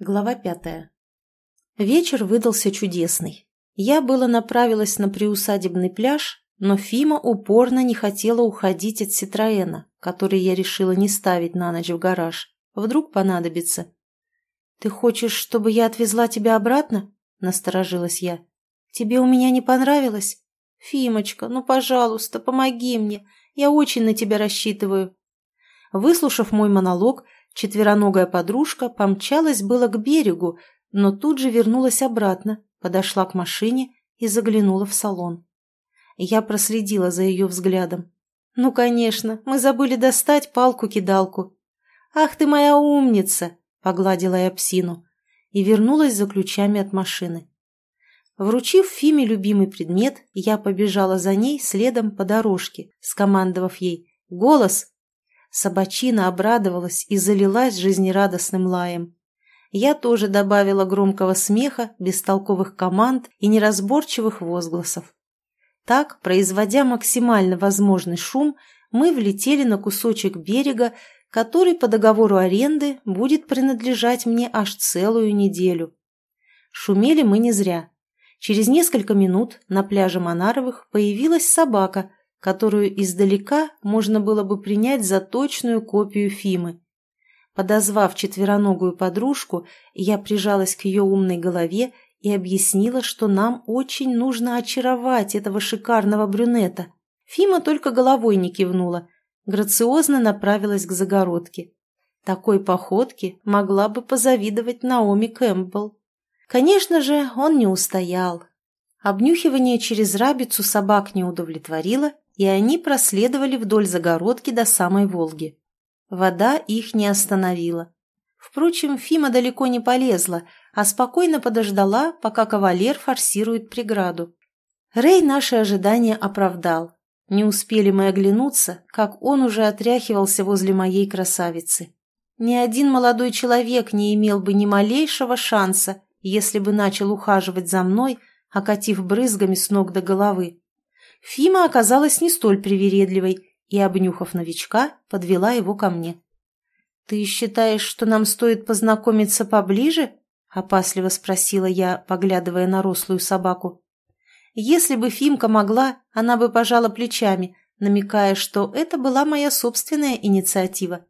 Глава пятая. Вечер выдался чудесный. Я было направилась на приусадебный пляж, но Фима упорно не хотела уходить от Ситроэна, который я решила не ставить на ночь в гараж. Вдруг понадобится. «Ты хочешь, чтобы я отвезла тебя обратно?» – насторожилась я. «Тебе у меня не понравилось? Фимочка, ну, пожалуйста, помоги мне. Я очень на тебя рассчитываю». Выслушав мой монолог, Четвероногая подружка помчалась было к берегу, но тут же вернулась обратно, подошла к машине и заглянула в салон. Я проследила за ее взглядом. «Ну, конечно, мы забыли достать палку-кидалку». «Ах ты моя умница!» — погладила я псину и вернулась за ключами от машины. Вручив Фиме любимый предмет, я побежала за ней следом по дорожке, скомандовав ей «Голос! Собачина обрадовалась и залилась жизнерадостным лаем. Я тоже добавила громкого смеха, бестолковых команд и неразборчивых возгласов. Так, производя максимально возможный шум, мы влетели на кусочек берега, который по договору аренды будет принадлежать мне аж целую неделю. Шумели мы не зря. Через несколько минут на пляже Монаровых появилась собака, которую издалека можно было бы принять за точную копию Фимы. Подозвав четвероногую подружку, я прижалась к ее умной голове и объяснила, что нам очень нужно очаровать этого шикарного брюнета. Фима только головой не кивнула, грациозно направилась к загородке. Такой походке могла бы позавидовать Наоми Кэмпбелл. Конечно же, он не устоял. Обнюхивание через рабицу собак не удовлетворило, и они проследовали вдоль загородки до самой Волги. Вода их не остановила. Впрочем, Фима далеко не полезла, а спокойно подождала, пока кавалер форсирует преграду. Рэй наши ожидания оправдал. Не успели мы оглянуться, как он уже отряхивался возле моей красавицы. Ни один молодой человек не имел бы ни малейшего шанса, если бы начал ухаживать за мной, окатив брызгами с ног до головы. Фима оказалась не столь привередливой и, обнюхав новичка, подвела его ко мне. «Ты считаешь, что нам стоит познакомиться поближе?» — опасливо спросила я, поглядывая на рослую собаку. Если бы Фимка могла, она бы пожала плечами, намекая, что это была моя собственная инициатива.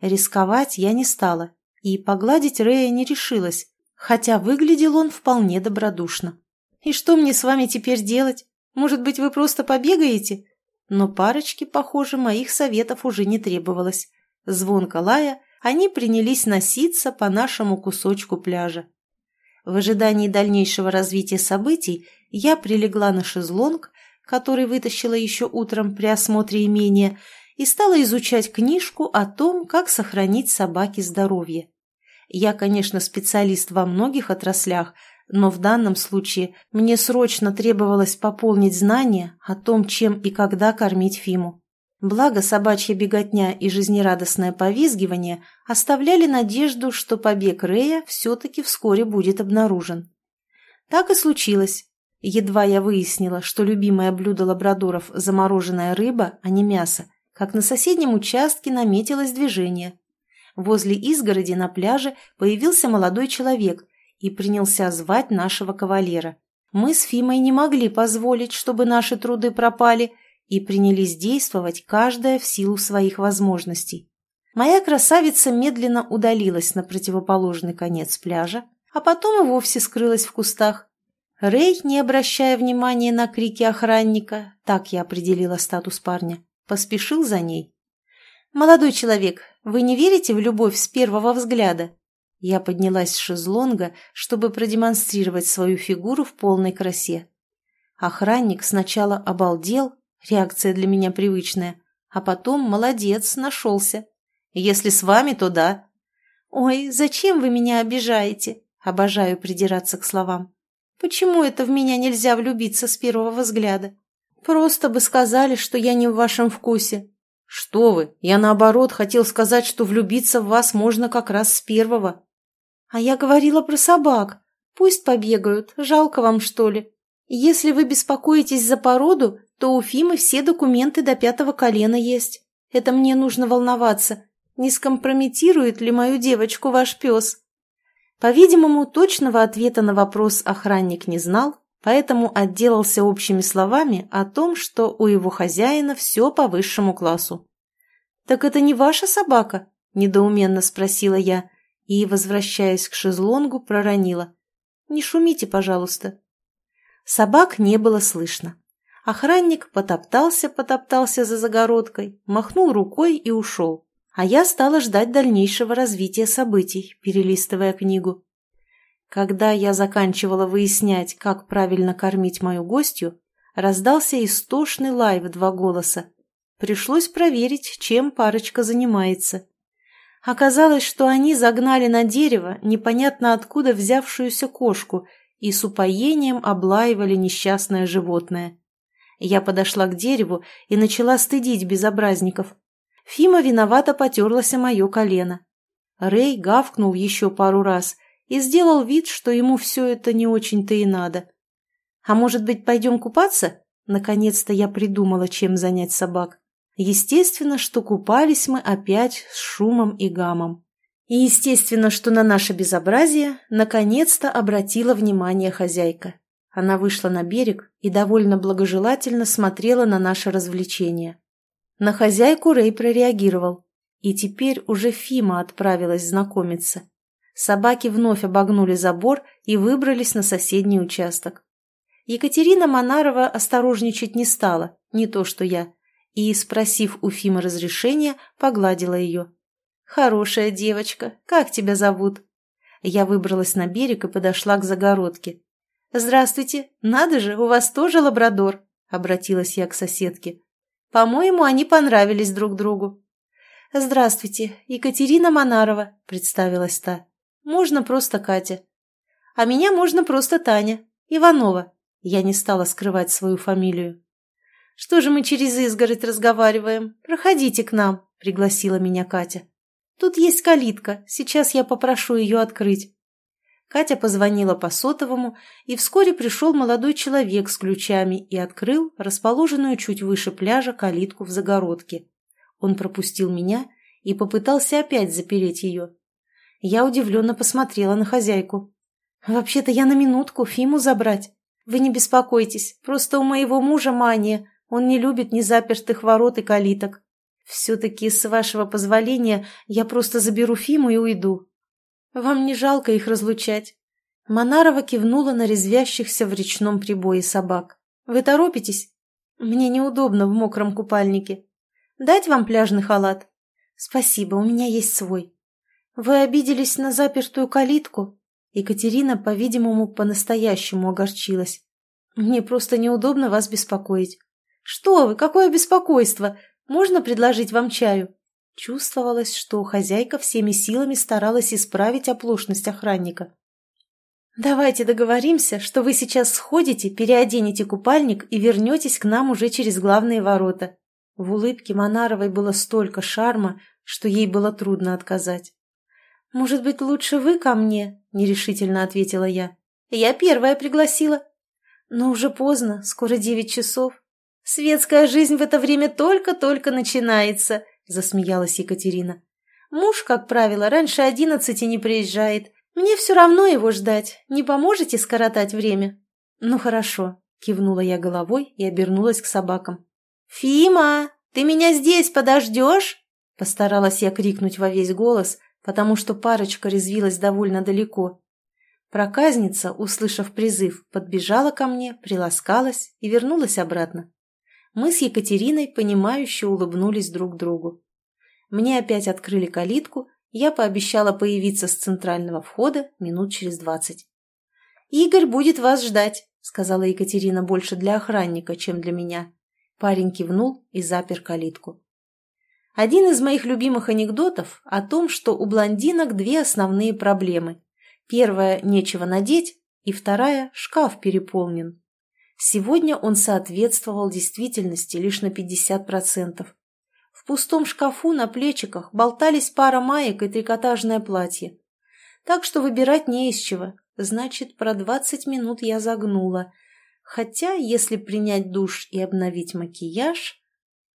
Рисковать я не стала и погладить Рея не решилась, хотя выглядел он вполне добродушно. «И что мне с вами теперь делать? Может быть, вы просто побегаете?» Но парочке, похоже, моих советов уже не требовалось. Звонко лая, они принялись носиться по нашему кусочку пляжа. В ожидании дальнейшего развития событий я прилегла на шезлонг, который вытащила еще утром при осмотре имения, и стала изучать книжку о том, как сохранить собаке здоровье. Я, конечно, специалист во многих отраслях, но в данном случае мне срочно требовалось пополнить знания о том, чем и когда кормить Фиму. Благо собачья беготня и жизнерадостное повизгивание оставляли надежду, что побег Рея все-таки вскоре будет обнаружен. Так и случилось. Едва я выяснила, что любимое блюдо лабрадоров – замороженная рыба, а не мясо, как на соседнем участке наметилось движение. Возле изгороди на пляже появился молодой человек и принялся звать нашего кавалера. Мы с Фимой не могли позволить, чтобы наши труды пропали, и принялись действовать каждая в силу своих возможностей. Моя красавица медленно удалилась на противоположный конец пляжа, а потом и вовсе скрылась в кустах. Рэй, не обращая внимания на крики охранника, так я определила статус парня, поспешил за ней. «Молодой человек, вы не верите в любовь с первого взгляда?» Я поднялась с шезлонга, чтобы продемонстрировать свою фигуру в полной красе. Охранник сначала обалдел, реакция для меня привычная, а потом, молодец, нашелся. Если с вами, то да. «Ой, зачем вы меня обижаете?» Обожаю придираться к словам. «Почему это в меня нельзя влюбиться с первого взгляда? Просто бы сказали, что я не в вашем вкусе». «Что вы, я наоборот хотел сказать, что влюбиться в вас можно как раз с первого», «А я говорила про собак. Пусть побегают. Жалко вам, что ли? Если вы беспокоитесь за породу, то у Фимы все документы до пятого колена есть. Это мне нужно волноваться. Не скомпрометирует ли мою девочку ваш пес?» По-видимому, точного ответа на вопрос охранник не знал, поэтому отделался общими словами о том, что у его хозяина все по высшему классу. «Так это не ваша собака?» – недоуменно спросила я и, возвращаясь к шезлонгу, проронила. «Не шумите, пожалуйста». Собак не было слышно. Охранник потоптался-потоптался за загородкой, махнул рукой и ушел. А я стала ждать дальнейшего развития событий, перелистывая книгу. Когда я заканчивала выяснять, как правильно кормить мою гостью, раздался истошный лай в два голоса. Пришлось проверить, чем парочка занимается. Оказалось, что они загнали на дерево непонятно откуда взявшуюся кошку и с упоением облаивали несчастное животное. Я подошла к дереву и начала стыдить безобразников. Фима виновато потерлась о мое колено. Рэй гавкнул еще пару раз и сделал вид, что ему все это не очень-то и надо. «А может быть, пойдем купаться?» Наконец-то я придумала, чем занять собак. Естественно, что купались мы опять с шумом и гамом. И естественно, что на наше безобразие наконец-то обратила внимание хозяйка. Она вышла на берег и довольно благожелательно смотрела на наше развлечение. На хозяйку Рэй прореагировал, и теперь уже Фима отправилась знакомиться. Собаки вновь обогнули забор и выбрались на соседний участок. Екатерина Монарова осторожничать не стала, не то что я, и, спросив у Фимы разрешения, погладила ее. «Хорошая девочка, как тебя зовут?» Я выбралась на берег и подошла к загородке. «Здравствуйте, надо же, у вас тоже лабрадор», — обратилась я к соседке. «По-моему, они понравились друг другу». «Здравствуйте, Екатерина Монарова», — представилась та. «Можно просто Катя». «А меня можно просто Таня. Иванова». Я не стала скрывать свою фамилию. «Что же мы через изгородь разговариваем? Проходите к нам», — пригласила меня Катя. «Тут есть калитка, сейчас я попрошу ее открыть». Катя позвонила по сотовому, и вскоре пришел молодой человек с ключами и открыл расположенную чуть выше пляжа калитку в загородке. Он пропустил меня и попытался опять запереть ее. Я удивленно посмотрела на хозяйку. «Вообще-то я на минутку Фиму забрать. Вы не беспокойтесь, просто у моего мужа мания. Он не любит ни запертых ворот и калиток. Все-таки, с вашего позволения, я просто заберу Фиму и уйду. Вам не жалко их разлучать?» Монарова кивнула на резвящихся в речном прибое собак. «Вы торопитесь? Мне неудобно в мокром купальнике. Дать вам пляжный халат?» «Спасибо, у меня есть свой». «Вы обиделись на запертую калитку?» Екатерина, по-видимому, по-настоящему огорчилась. «Мне просто неудобно вас беспокоить». «Что вы, какое беспокойство! Можно предложить вам чаю?» Чувствовалось, что хозяйка всеми силами старалась исправить оплошность охранника. «Давайте договоримся, что вы сейчас сходите, переоденете купальник и вернетесь к нам уже через главные ворота». В улыбке Монаровой было столько шарма, что ей было трудно отказать. «Может быть, лучше вы ко мне?» – нерешительно ответила я. «Я первая пригласила». «Но уже поздно, скоро девять часов. Светская жизнь в это время только-только начинается», засмеялась Екатерина. «Муж, как правило, раньше одиннадцати не приезжает. Мне все равно его ждать. Не поможете скоротать время?» «Ну хорошо», — кивнула я головой и обернулась к собакам. «Фима, ты меня здесь подождешь?» Постаралась я крикнуть во весь голос, потому что парочка резвилась довольно далеко. Проказница, услышав призыв, подбежала ко мне, приласкалась и вернулась обратно мы с Екатериной, понимающе улыбнулись друг другу. Мне опять открыли калитку, я пообещала появиться с центрального входа минут через двадцать. «Игорь будет вас ждать», — сказала Екатерина больше для охранника, чем для меня. Парень кивнул и запер калитку. Один из моих любимых анекдотов о том, что у блондинок две основные проблемы. Первая – нечего надеть, и вторая – шкаф переполнен. Сегодня он соответствовал действительности лишь на 50%. В пустом шкафу на плечиках болтались пара маек и трикотажное платье. Так что выбирать не из чего. Значит, про 20 минут я загнула. Хотя, если принять душ и обновить макияж...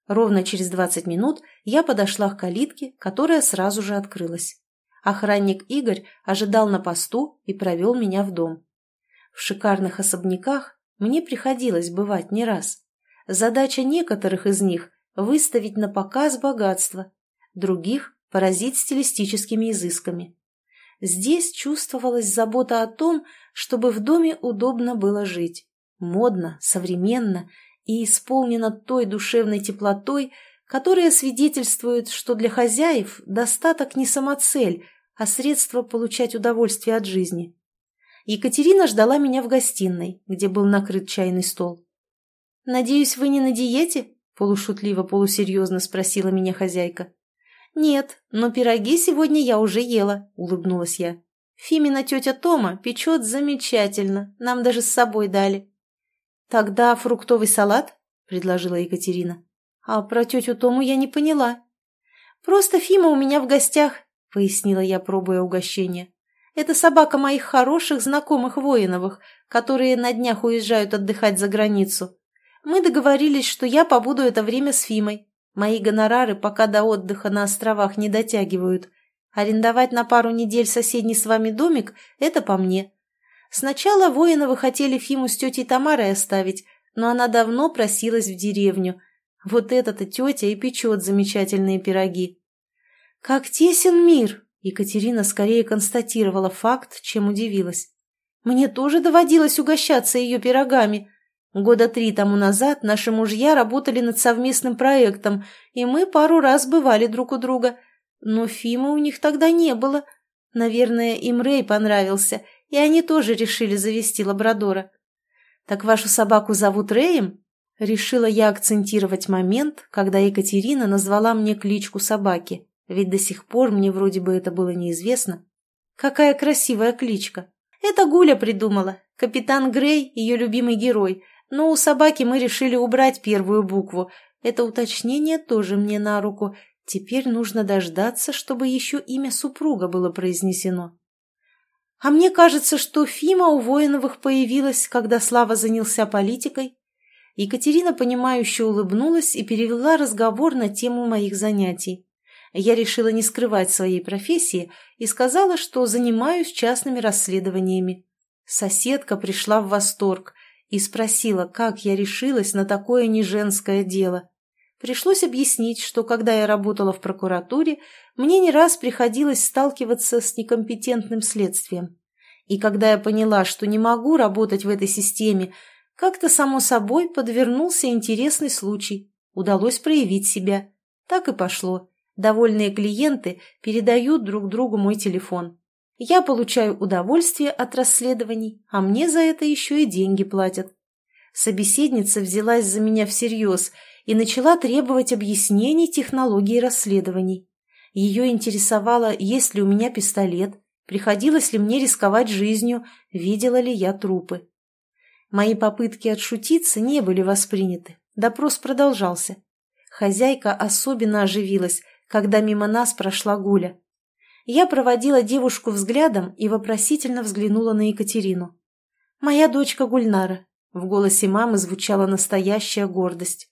Ровно через 20 минут я подошла к калитке, которая сразу же открылась. Охранник Игорь ожидал на посту и провел меня в дом. В шикарных особняках мне приходилось бывать не раз. Задача некоторых из них – выставить на показ богатство, других – поразить стилистическими изысками. Здесь чувствовалась забота о том, чтобы в доме удобно было жить, модно, современно и исполнено той душевной теплотой, которая свидетельствует, что для хозяев достаток не самоцель, а средство получать удовольствие от жизни. Екатерина ждала меня в гостиной, где был накрыт чайный стол. «Надеюсь, вы не на диете?» – полушутливо-полусерьезно спросила меня хозяйка. «Нет, но пироги сегодня я уже ела», – улыбнулась я. «Фимина тетя Тома печет замечательно, нам даже с собой дали». «Тогда фруктовый салат?» – предложила Екатерина. «А про тетю Тому я не поняла». «Просто Фима у меня в гостях», — пояснила я, пробуя угощение. «Это собака моих хороших знакомых воиновых, которые на днях уезжают отдыхать за границу. Мы договорились, что я побуду это время с Фимой. Мои гонорары пока до отдыха на островах не дотягивают. Арендовать на пару недель соседний с вами домик – это по мне. Сначала Воиновы хотели Фиму с тетей Тамарой оставить, но она давно просилась в деревню. Вот эта-то тетя и печет замечательные пироги. «Как тесен мир!» Екатерина скорее констатировала факт, чем удивилась. «Мне тоже доводилось угощаться ее пирогами. Года три тому назад наши мужья работали над совместным проектом, и мы пару раз бывали друг у друга. Но Фимы у них тогда не было. Наверное, им Рэй понравился, и они тоже решили завести лабрадора. Так вашу собаку зовут Рэем?» Решила я акцентировать момент, когда Екатерина назвала мне кличку собаки ведь до сих пор мне вроде бы это было неизвестно. Какая красивая кличка. Это Гуля придумала. Капитан Грей – ее любимый герой. Но у собаки мы решили убрать первую букву. Это уточнение тоже мне на руку. Теперь нужно дождаться, чтобы еще имя супруга было произнесено. А мне кажется, что Фима у Воиновых появилась, когда Слава занялся политикой. Екатерина, понимающе улыбнулась и перевела разговор на тему моих занятий я решила не скрывать своей профессии и сказала, что занимаюсь частными расследованиями. Соседка пришла в восторг и спросила, как я решилась на такое неженское дело. Пришлось объяснить, что когда я работала в прокуратуре, мне не раз приходилось сталкиваться с некомпетентным следствием. И когда я поняла, что не могу работать в этой системе, как-то само собой подвернулся интересный случай. Удалось проявить себя. Так и пошло. Довольные клиенты передают друг другу мой телефон. Я получаю удовольствие от расследований, а мне за это еще и деньги платят. Собеседница взялась за меня всерьез и начала требовать объяснений технологии расследований. Ее интересовало, есть ли у меня пистолет, приходилось ли мне рисковать жизнью, видела ли я трупы. Мои попытки отшутиться не были восприняты. Допрос продолжался. Хозяйка особенно оживилась, когда мимо нас прошла Гуля. Я проводила девушку взглядом и вопросительно взглянула на Екатерину. «Моя дочка Гульнара», — в голосе мамы звучала настоящая гордость.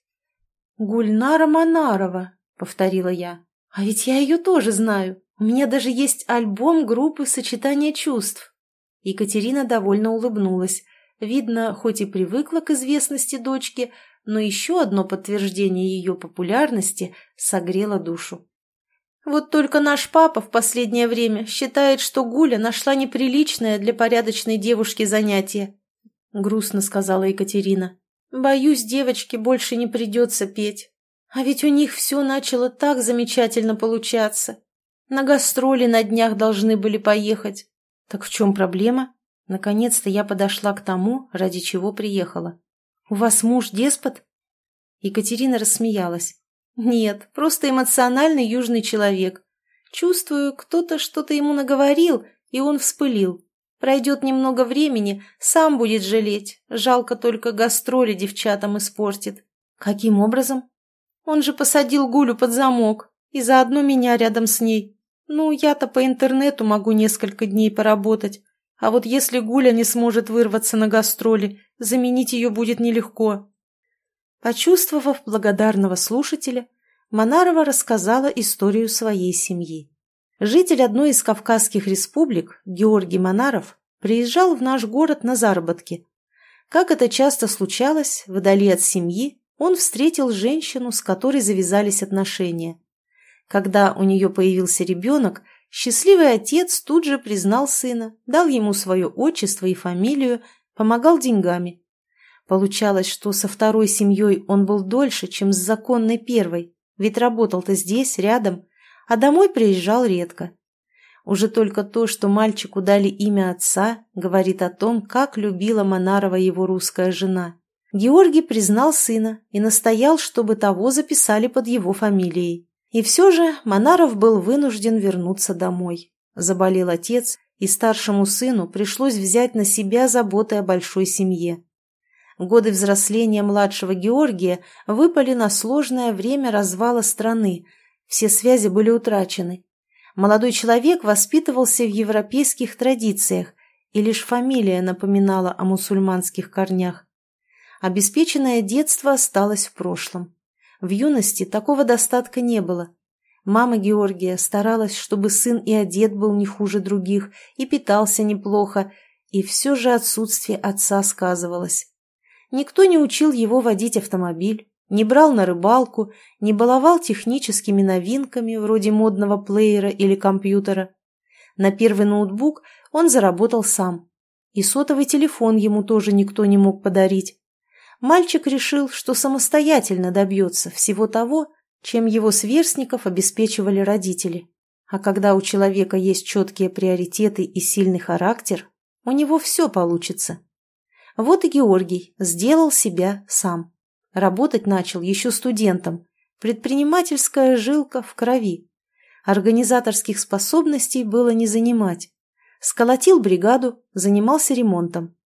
«Гульнара Монарова», — повторила я. «А ведь я ее тоже знаю. У меня даже есть альбом группы «Сочетание чувств». Екатерина довольно улыбнулась. Видно, хоть и привыкла к известности дочки, но еще одно подтверждение ее популярности согрело душу. Вот только наш папа в последнее время считает, что Гуля нашла неприличное для порядочной девушки занятие. Грустно сказала Екатерина. Боюсь, девочке больше не придется петь. А ведь у них все начало так замечательно получаться. На гастроли на днях должны были поехать. Так в чем проблема? Наконец-то я подошла к тому, ради чего приехала. У вас муж деспот? Екатерина рассмеялась. Нет, просто эмоциональный южный человек. Чувствую, кто-то что-то ему наговорил, и он вспылил. Пройдет немного времени, сам будет жалеть. Жалко только гастроли девчатам испортит. Каким образом? Он же посадил Гулю под замок, и заодно меня рядом с ней. Ну, я-то по интернету могу несколько дней поработать. А вот если Гуля не сможет вырваться на гастроли, заменить ее будет нелегко. Почувствовав благодарного слушателя, Монарова рассказала историю своей семьи. Житель одной из Кавказских республик, Георгий Монаров, приезжал в наш город на заработки. Как это часто случалось, вдали от семьи, он встретил женщину, с которой завязались отношения. Когда у нее появился ребенок, счастливый отец тут же признал сына, дал ему свое отчество и фамилию, помогал деньгами. Получалось, что со второй семьей он был дольше, чем с законной первой, ведь работал-то здесь, рядом, а домой приезжал редко. Уже только то, что мальчику дали имя отца, говорит о том, как любила Монарова его русская жена. Георгий признал сына и настоял, чтобы того записали под его фамилией. И все же Монаров был вынужден вернуться домой. Заболел отец, и старшему сыну пришлось взять на себя заботы о большой семье. Годы взросления младшего Георгия выпали на сложное время развала страны, все связи были утрачены. Молодой человек воспитывался в европейских традициях, и лишь фамилия напоминала о мусульманских корнях. Обеспеченное детство осталось в прошлом. В юности такого достатка не было. Мама Георгия старалась, чтобы сын и одет был не хуже других, и питался неплохо, и все же отсутствие отца сказывалось. Никто не учил его водить автомобиль, не брал на рыбалку, не баловал техническими новинками вроде модного плеера или компьютера. На первый ноутбук он заработал сам. И сотовый телефон ему тоже никто не мог подарить мальчик решил, что самостоятельно добьется всего того, чем его сверстников обеспечивали родители. А когда у человека есть четкие приоритеты и сильный характер, у него все получится. Вот и Георгий сделал себя сам. Работать начал еще студентом. Предпринимательская жилка в крови. Организаторских способностей было не занимать. Сколотил бригаду, занимался ремонтом.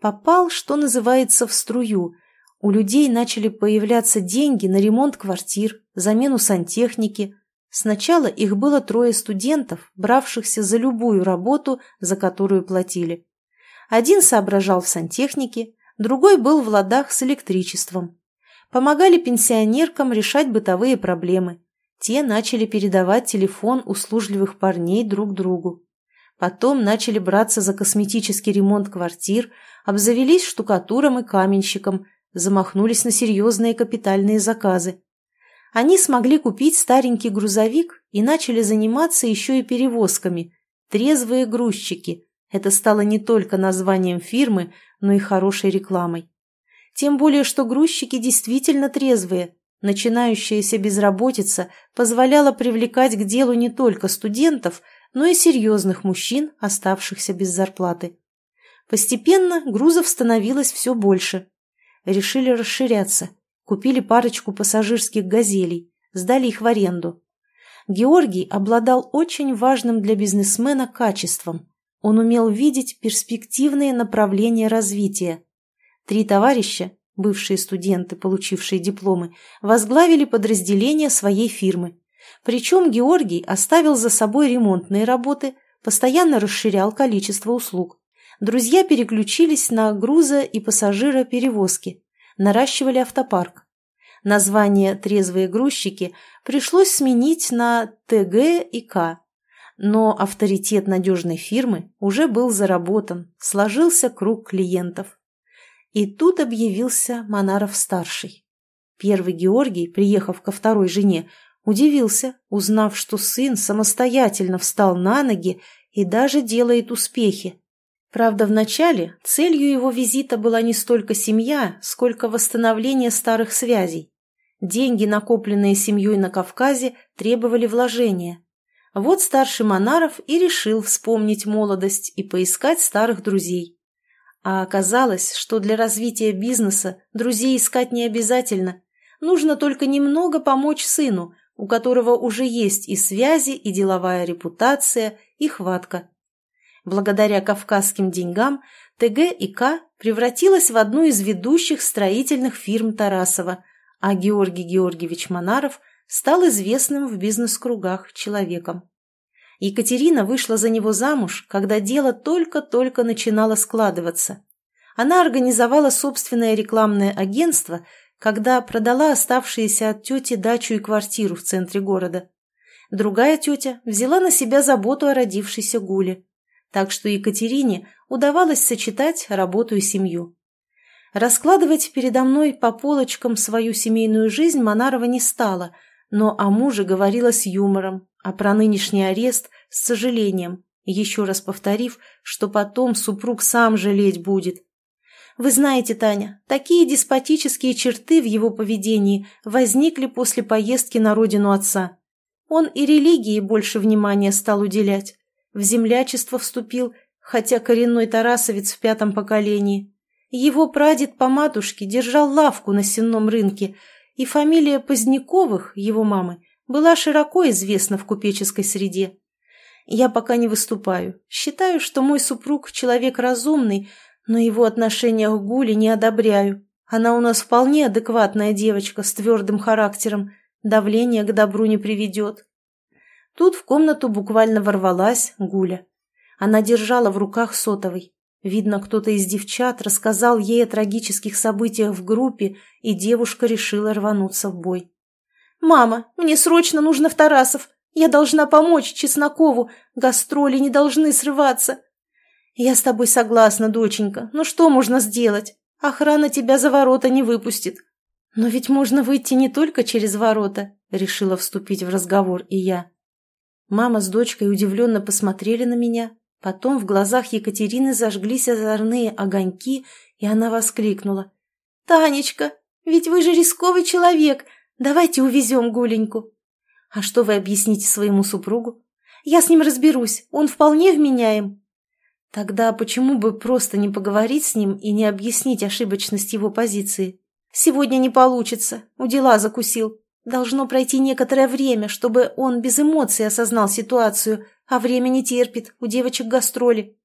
Попал, что называется, в струю. У людей начали появляться деньги на ремонт квартир, замену сантехники. Сначала их было трое студентов, бравшихся за любую работу, за которую платили. Один соображал в сантехнике, другой был в ладах с электричеством. Помогали пенсионеркам решать бытовые проблемы. Те начали передавать телефон услужливых парней друг другу. Потом начали браться за косметический ремонт квартир, обзавелись штукатуром и каменщиком, замахнулись на серьезные капитальные заказы. Они смогли купить старенький грузовик и начали заниматься еще и перевозками. Трезвые грузчики. Это стало не только названием фирмы, но и хорошей рекламой. Тем более, что грузчики действительно трезвые. Начинающаяся безработица позволяла привлекать к делу не только студентов – но и серьезных мужчин, оставшихся без зарплаты. Постепенно грузов становилось все больше. Решили расширяться. Купили парочку пассажирских «Газелей», сдали их в аренду. Георгий обладал очень важным для бизнесмена качеством. Он умел видеть перспективные направления развития. Три товарища, бывшие студенты, получившие дипломы, возглавили подразделение своей фирмы. Причем Георгий оставил за собой ремонтные работы, постоянно расширял количество услуг. Друзья переключились на груза- и пассажироперевозки, наращивали автопарк. Название «трезвые грузчики» пришлось сменить на ТГ и К. Но авторитет надежной фирмы уже был заработан, сложился круг клиентов. И тут объявился Монаров-старший. Первый Георгий, приехав ко второй жене, Удивился, узнав, что сын самостоятельно встал на ноги и даже делает успехи. Правда, вначале целью его визита была не столько семья, сколько восстановление старых связей. Деньги, накопленные семьей на Кавказе, требовали вложения. Вот старший Монаров и решил вспомнить молодость и поискать старых друзей. А оказалось, что для развития бизнеса друзей искать не обязательно. Нужно только немного помочь сыну, у которого уже есть и связи, и деловая репутация, и хватка. Благодаря кавказским деньгам ТГ и К превратилась в одну из ведущих строительных фирм Тарасова, а Георгий Георгиевич Монаров стал известным в бизнес-кругах человеком. Екатерина вышла за него замуж, когда дело только-только начинало складываться. Она организовала собственное рекламное агентство – когда продала оставшиеся от тети дачу и квартиру в центре города. Другая тетя взяла на себя заботу о родившейся Гуле. Так что Екатерине удавалось сочетать работу и семью. Раскладывать передо мной по полочкам свою семейную жизнь Монарова не стала, но о муже говорила с юмором, а про нынешний арест – с сожалением, еще раз повторив, что потом супруг сам жалеть будет. Вы знаете, Таня, такие деспотические черты в его поведении возникли после поездки на родину отца. Он и религии больше внимания стал уделять. В землячество вступил, хотя коренной тарасовец в пятом поколении. Его прадед по матушке держал лавку на сенном рынке, и фамилия Поздняковых, его мамы, была широко известна в купеческой среде. Я пока не выступаю. Считаю, что мой супруг человек разумный, но его отношения к Гуле не одобряю. Она у нас вполне адекватная девочка с твердым характером, давление к добру не приведет. Тут в комнату буквально ворвалась Гуля. Она держала в руках сотовый. Видно, кто-то из девчат рассказал ей о трагических событиях в группе, и девушка решила рвануться в бой. «Мама, мне срочно нужно в Тарасов. Я должна помочь Чеснокову. Гастроли не должны срываться». «Я с тобой согласна, доченька. Но что можно сделать? Охрана тебя за ворота не выпустит». «Но ведь можно выйти не только через ворота», — решила вступить в разговор и я. Мама с дочкой удивленно посмотрели на меня, Потом в глазах Екатерины зажглись озорные огоньки, и она воскликнула. «Танечка, ведь вы же рисковый человек. Давайте увезем Гуленьку». «А что вы объясните своему супругу?» «Я с ним разберусь. Он вполне вменяем». «Тогда почему бы просто не поговорить с ним и не объяснить ошибочность его позиции?» «Сегодня не получится. У дела закусил. Должно пройти некоторое время, чтобы он без эмоций осознал ситуацию, а время не терпит, у девочек гастроли.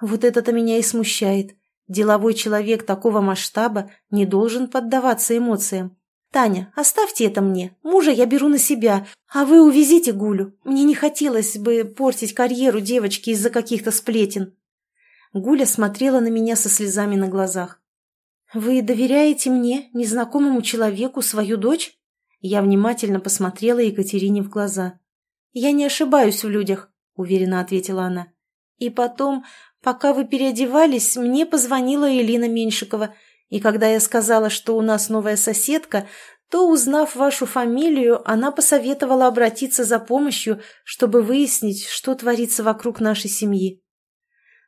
Вот это-то меня и смущает. Деловой человек такого масштаба не должен поддаваться эмоциям. «Таня, оставьте это мне. Мужа я беру на себя, а вы увезите Гулю. Мне не хотелось бы портить карьеру девочки из-за каких-то сплетен». Гуля смотрела на меня со слезами на глазах. «Вы доверяете мне, незнакомому человеку, свою дочь?» Я внимательно посмотрела Екатерине в глаза. «Я не ошибаюсь в людях. — уверенно ответила она. «И потом, пока вы переодевались, мне позвонила Элина Меньшикова, и когда я сказала, что у нас новая соседка, то, узнав вашу фамилию, она посоветовала обратиться за помощью, чтобы выяснить, что творится вокруг нашей семьи».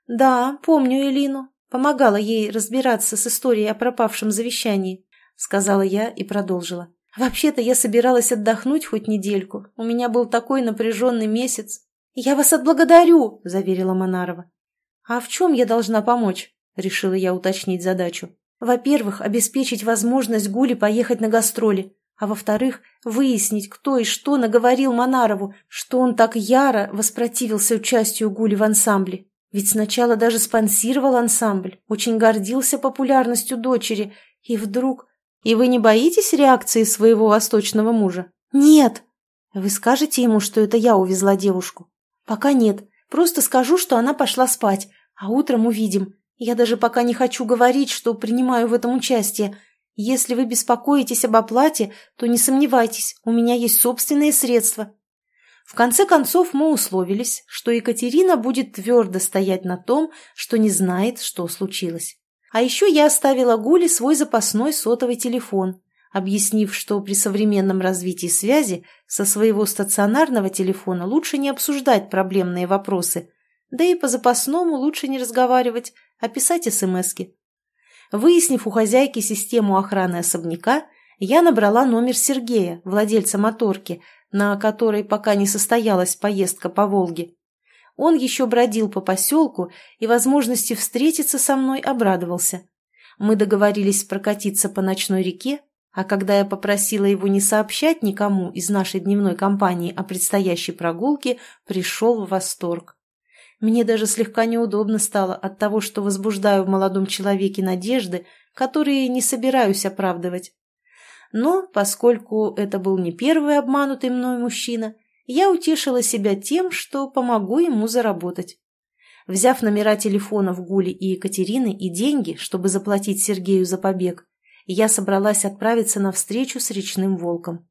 «Да, помню Элину. Помогала ей разбираться с историей о пропавшем завещании», — сказала я и продолжила. «Вообще-то я собиралась отдохнуть хоть недельку. У меня был такой напряженный месяц. «Я вас отблагодарю», — заверила Монарова. «А в чем я должна помочь?» — решила я уточнить задачу. «Во-первых, обеспечить возможность Гули поехать на гастроли, а во-вторых, выяснить, кто и что наговорил Монарову, что он так яро воспротивился участию Гули в ансамбле. Ведь сначала даже спонсировал ансамбль, очень гордился популярностью дочери, и вдруг... И вы не боитесь реакции своего восточного мужа? Нет! Вы скажете ему, что это я увезла девушку? «Пока нет. Просто скажу, что она пошла спать, а утром увидим. Я даже пока не хочу говорить, что принимаю в этом участие. Если вы беспокоитесь об оплате, то не сомневайтесь, у меня есть собственные средства». В конце концов мы условились, что Екатерина будет твердо стоять на том, что не знает, что случилось. А еще я оставила Гуле свой запасной сотовый телефон, объяснив, что при современном развитии связи со своего стационарного телефона лучше не обсуждать проблемные вопросы, да и по запасному лучше не разговаривать, а писать смски. Выяснив у хозяйки систему охраны особняка, я набрала номер Сергея, владельца моторки, на которой пока не состоялась поездка по Волге. Он еще бродил по поселку и возможности встретиться со мной обрадовался. Мы договорились прокатиться по ночной реке а когда я попросила его не сообщать никому из нашей дневной компании о предстоящей прогулке, пришел в восторг. Мне даже слегка неудобно стало от того, что возбуждаю в молодом человеке надежды, которые не собираюсь оправдывать. Но, поскольку это был не первый обманутый мной мужчина, я утешила себя тем, что помогу ему заработать. Взяв номера телефонов Гули и Екатерины и деньги, чтобы заплатить Сергею за побег, я собралась отправиться на встречу с речным волком.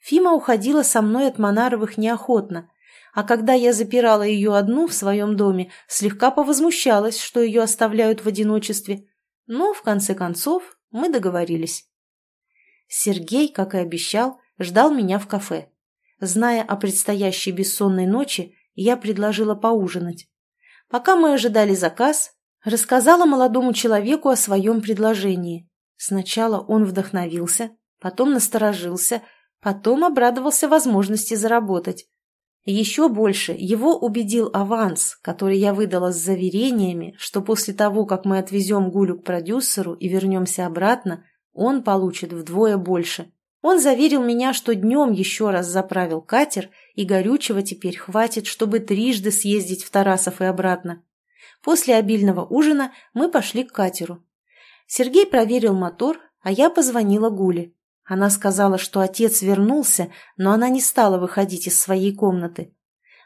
Фима уходила со мной от Монаровых неохотно, а когда я запирала ее одну в своем доме, слегка повозмущалась, что ее оставляют в одиночестве. Но, в конце концов, мы договорились. Сергей, как и обещал, ждал меня в кафе. Зная о предстоящей бессонной ночи, я предложила поужинать. Пока мы ожидали заказ, рассказала молодому человеку о своем предложении. Сначала он вдохновился, потом насторожился, потом обрадовался возможности заработать. Еще больше его убедил аванс, который я выдала с заверениями, что после того, как мы отвезем Гулю к продюсеру и вернемся обратно, он получит вдвое больше. Он заверил меня, что днем еще раз заправил катер, и горючего теперь хватит, чтобы трижды съездить в Тарасов и обратно. После обильного ужина мы пошли к катеру. Сергей проверил мотор, а я позвонила Гуле. Она сказала, что отец вернулся, но она не стала выходить из своей комнаты.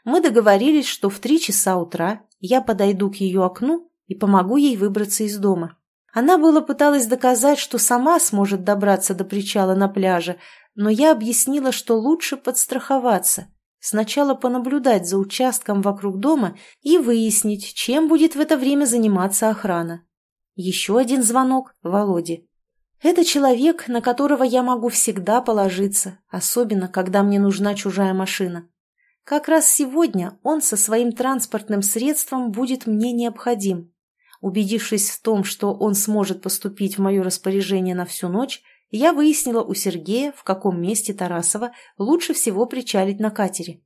Мы договорились, что в три часа утра я подойду к ее окну и помогу ей выбраться из дома. Она было пыталась доказать, что сама сможет добраться до причала на пляже, но я объяснила, что лучше подстраховаться. Сначала понаблюдать за участком вокруг дома и выяснить, чем будет в это время заниматься охрана. Еще один звонок Володе. Это человек, на которого я могу всегда положиться, особенно когда мне нужна чужая машина. Как раз сегодня он со своим транспортным средством будет мне необходим. Убедившись в том, что он сможет поступить в мое распоряжение на всю ночь, я выяснила у Сергея, в каком месте Тарасова лучше всего причалить на катере.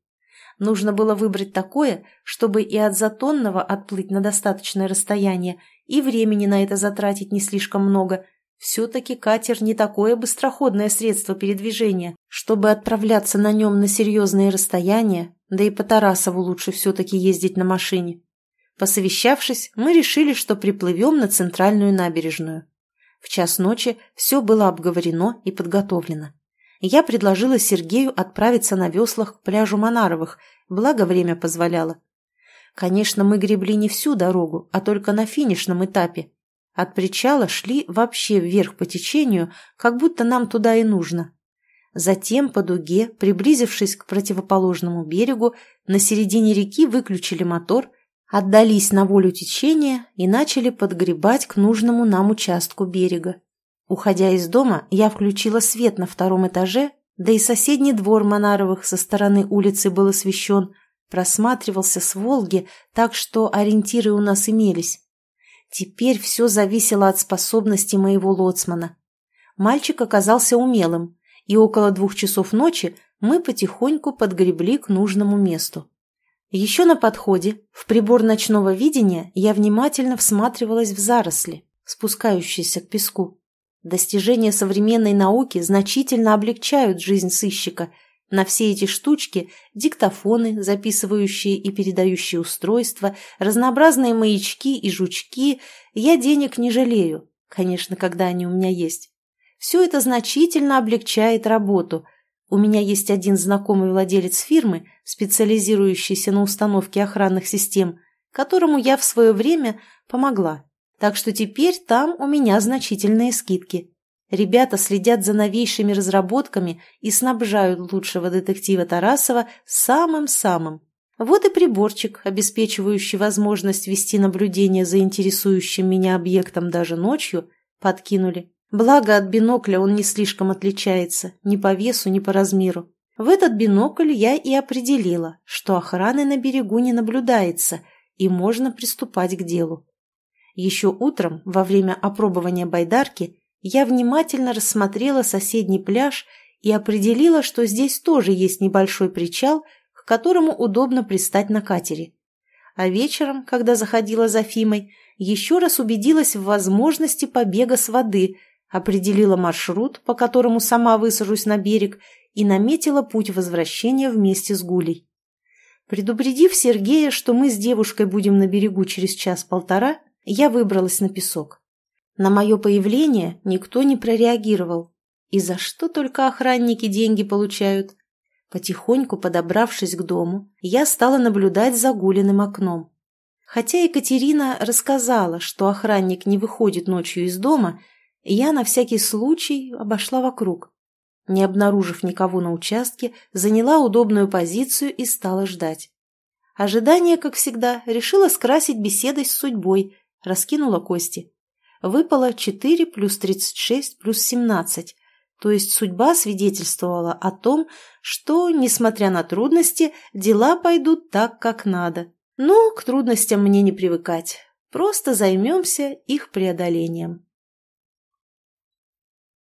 Нужно было выбрать такое, чтобы и от Затонного отплыть на достаточное расстояние, и времени на это затратить не слишком много – все-таки катер не такое быстроходное средство передвижения, чтобы отправляться на нем на серьезные расстояния, да и по Тарасову лучше все-таки ездить на машине. Посовещавшись, мы решили, что приплывем на центральную набережную. В час ночи все было обговорено и подготовлено. Я предложила Сергею отправиться на веслах к пляжу Монаровых, благо время позволяло. Конечно, мы гребли не всю дорогу, а только на финишном этапе, от причала шли вообще вверх по течению, как будто нам туда и нужно. Затем по дуге, приблизившись к противоположному берегу, на середине реки выключили мотор, отдались на волю течения и начали подгребать к нужному нам участку берега. Уходя из дома, я включила свет на втором этаже, да и соседний двор Монаровых со стороны улицы был освещен, просматривался с Волги, так что ориентиры у нас имелись. Теперь все зависело от способности моего лоцмана. Мальчик оказался умелым, и около двух часов ночи мы потихоньку подгребли к нужному месту. Еще на подходе, в прибор ночного видения, я внимательно всматривалась в заросли, спускающиеся к песку. Достижения современной науки значительно облегчают жизнь сыщика – на все эти штучки – диктофоны, записывающие и передающие устройства, разнообразные маячки и жучки – я денег не жалею, конечно, когда они у меня есть. Все это значительно облегчает работу. У меня есть один знакомый владелец фирмы, специализирующийся на установке охранных систем, которому я в свое время помогла. Так что теперь там у меня значительные скидки. Ребята следят за новейшими разработками и снабжают лучшего детектива Тарасова самым-самым. Вот и приборчик, обеспечивающий возможность вести наблюдение за интересующим меня объектом даже ночью, подкинули. Благо от бинокля он не слишком отличается, ни по весу, ни по размеру. В этот бинокль я и определила, что охраны на берегу не наблюдается, и можно приступать к делу. Еще утром, во время опробования байдарки, я внимательно рассмотрела соседний пляж и определила, что здесь тоже есть небольшой причал, к которому удобно пристать на катере. А вечером, когда заходила за Фимой, еще раз убедилась в возможности побега с воды, определила маршрут, по которому сама высажусь на берег, и наметила путь возвращения вместе с Гулей. Предупредив Сергея, что мы с девушкой будем на берегу через час-полтора, я выбралась на песок. На мое появление никто не прореагировал. И за что только охранники деньги получают? Потихоньку подобравшись к дому, я стала наблюдать за Гулиным окном. Хотя Екатерина рассказала, что охранник не выходит ночью из дома, я на всякий случай обошла вокруг. Не обнаружив никого на участке, заняла удобную позицию и стала ждать. Ожидание, как всегда, решила скрасить беседой с судьбой, раскинула кости. Выпало 4 плюс 36 плюс 17, то есть судьба свидетельствовала о том, что, несмотря на трудности, дела пойдут так, как надо. Но к трудностям мне не привыкать, просто займемся их преодолением.